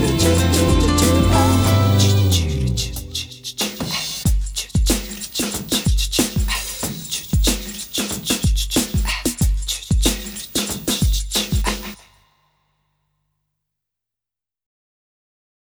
to change.